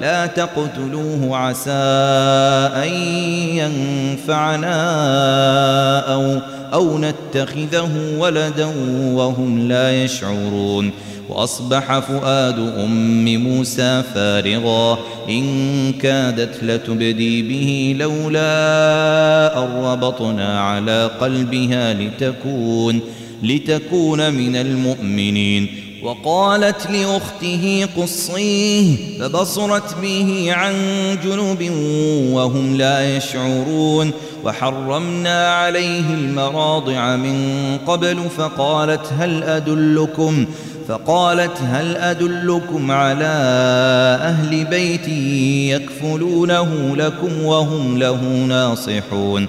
لا تقتلوه عسى أن ينفعنا أو, أو نتخذه ولدا وهم لا يشعرون. وأصبح فؤاد أم موسى فارغا. إن كادت لتبدي به لولا أن ربطنا على قلبها لتكون لتكون من المؤمنين. وقالت لأخته قصيه فبصرت به عن جنوب وهم لا يشعرون. وحرمنا عليه المراضع من قبل فقالت هل أدلكم؟ فقالت هل أدلكم على أهل بيت يكفلونه لكم وهم له ناصحون؟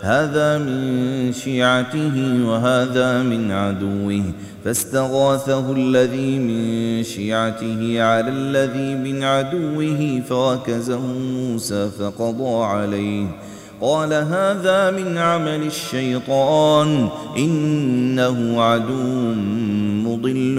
هذا من شيعته وهذا من عدوه فاستغاثه الذي من شيعته على الذي من عدوه فوكزه موسى فقضى عليه. قال هذا من عمل الشيطان إنه عدو مضل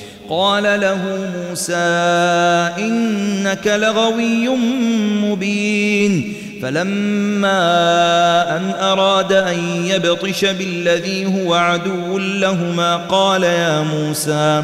قال له موسى إنك لغوي مبين. فلما أن أراد أن يبطش بالذي هو عدو لهما قال يا موسى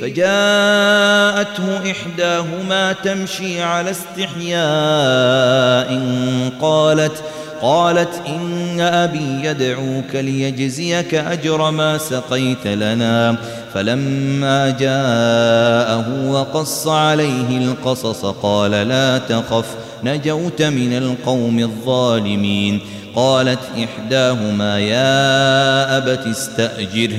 فجاءته إحداهما تمشي على استحياء قالت قالت إن أبي يدعوك ليجزيك أجر ما سقيت لنا. فلما جاءه وقص عليه القصص قال لا تخف نجوت من القوم الظالمين. قالت إحداهما يا أبت استأجره.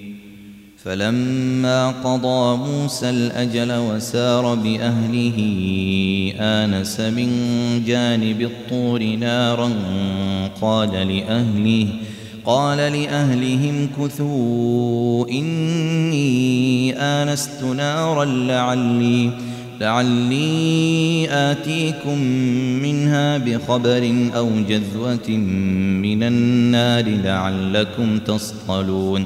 فلما قضى موسى الأجل وسار بأهله آنس من جانب الطور نارا قال لأهله قال لأهلهم كثوا إني آنست نارا لعلي لعلي آتيكم منها بخبر أو جذوة من النار لعلكم تصطلون.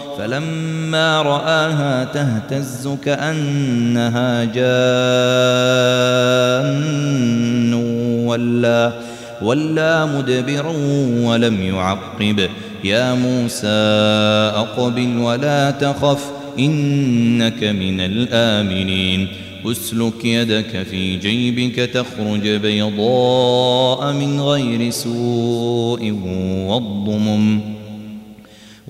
فلما رآها تهتز كأنها جان ولا ولا مدبرا ولم يعقب. يا موسى أقبل ولا تخف إنك من الآمنين. أسلك يدك في جيبك تخرج بيضاء من غير سوء واضمم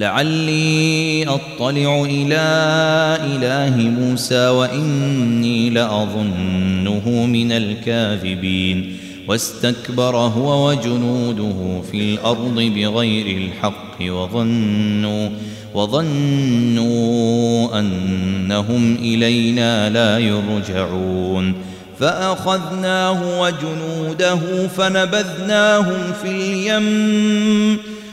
لعلي أطلع إلى إله موسى وإني لأظنه من الكاذبين. واستكبر هو وجنوده في الأرض بغير الحق وظنوا وظنوا أنهم إلينا لا يرجعون. فأخذناه وجنوده فنبذناهم في اليم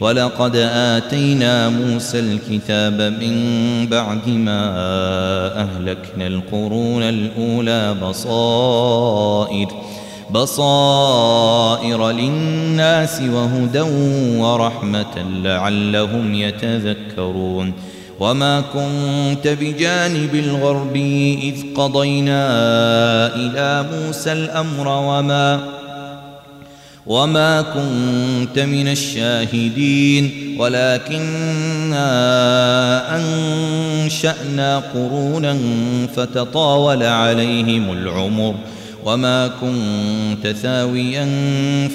ولقد آتينا موسى الكتاب من بعد ما أهلكنا القرون الأولى بصائر بصائر للناس وهدى ورحمة لعلهم يتذكرون. وما كنت بجانب الغرب إذ قضينا إلى موسى الأمر وما وما كنت من الشاهدين ولكننا أنشأنا قرونا فتطاول عليهم العمر وما كنت ثاويا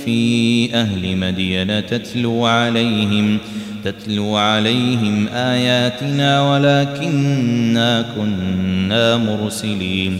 في أهل مدين تتلو عليهم تتلو عليهم آياتنا ولكننا كنا مرسلين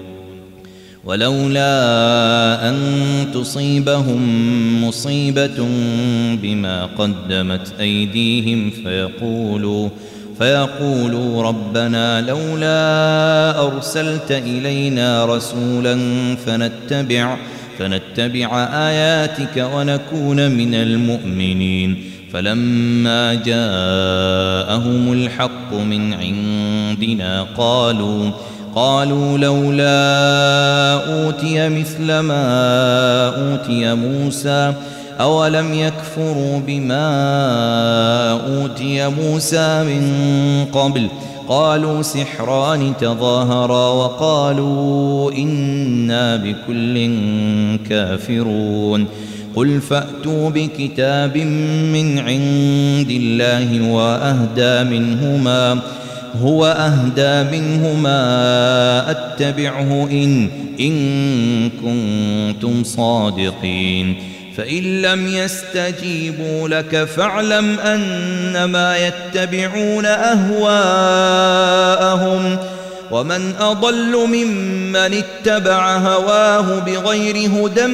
ولولا أن تصيبهم مصيبة بما قدمت أيديهم فيقولوا فيقولوا ربنا لولا أرسلت إلينا رسولا فنتبع فنتبع آياتك ونكون من المؤمنين. فلما جاءهم الحق من عندنا قالوا قالوا لولا أوتي مثل ما أوتي موسى أولم يكفروا بما أوتي موسى من قبل؟ قالوا سحران تظاهرا وقالوا إنا بكل كافرون. قل فأتوا بكتاب من عند الله وأهدى منهما هو أهدى منهما أتبعه إن إن كنتم صادقين. فإن لم يستجيبوا لك فاعلم أنما يتبعون أهواءهم. ومن أضل ممن اتبع هواه بغير هدى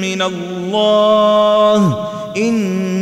من الله إن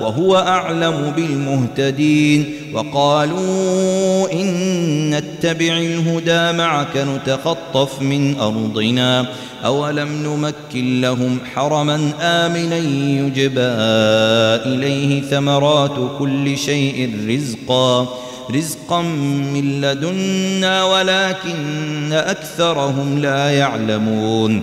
وهو أعلم بالمهتدين وقالوا إن نتبع الهدى معك نتخطف من أرضنا أولم نمكن لهم حرما آمنا يجبى إليه ثمرات كل شيء رزقا رزقا من لدنا ولكن أكثرهم لا يعلمون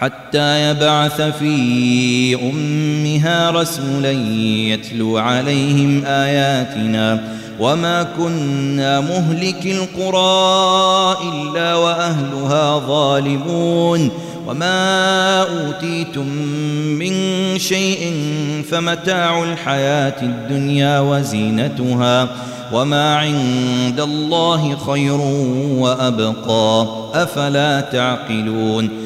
حتى يبعث في أمها رسولا يتلو عليهم آياتنا وما كنا مهلك القرى إلا وأهلها ظالمون وما أوتيتم من شيء فمتاع الحياة الدنيا وزينتها وما عند الله خير وأبقى أفلا تعقلون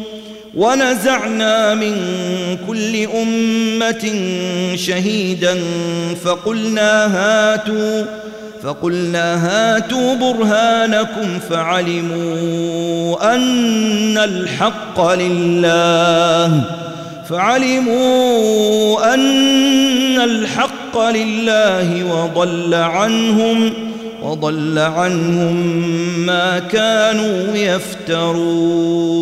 ونزعنا من كل أمة شهيدا فقلنا هاتوا فقلنا هاتوا برهانكم فعلموا أن الحق لله فعلموا أن الحق لله وضل عنهم وضل عنهم ما كانوا يفترون.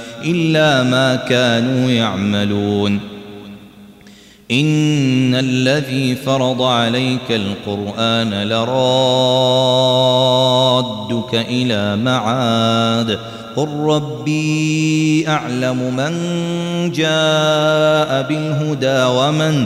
إلا ما كانوا يعملون. إن الذي فرض عليك القرآن لرادك إلى معاد. قل ربي أعلم من جاء بالهدى ومن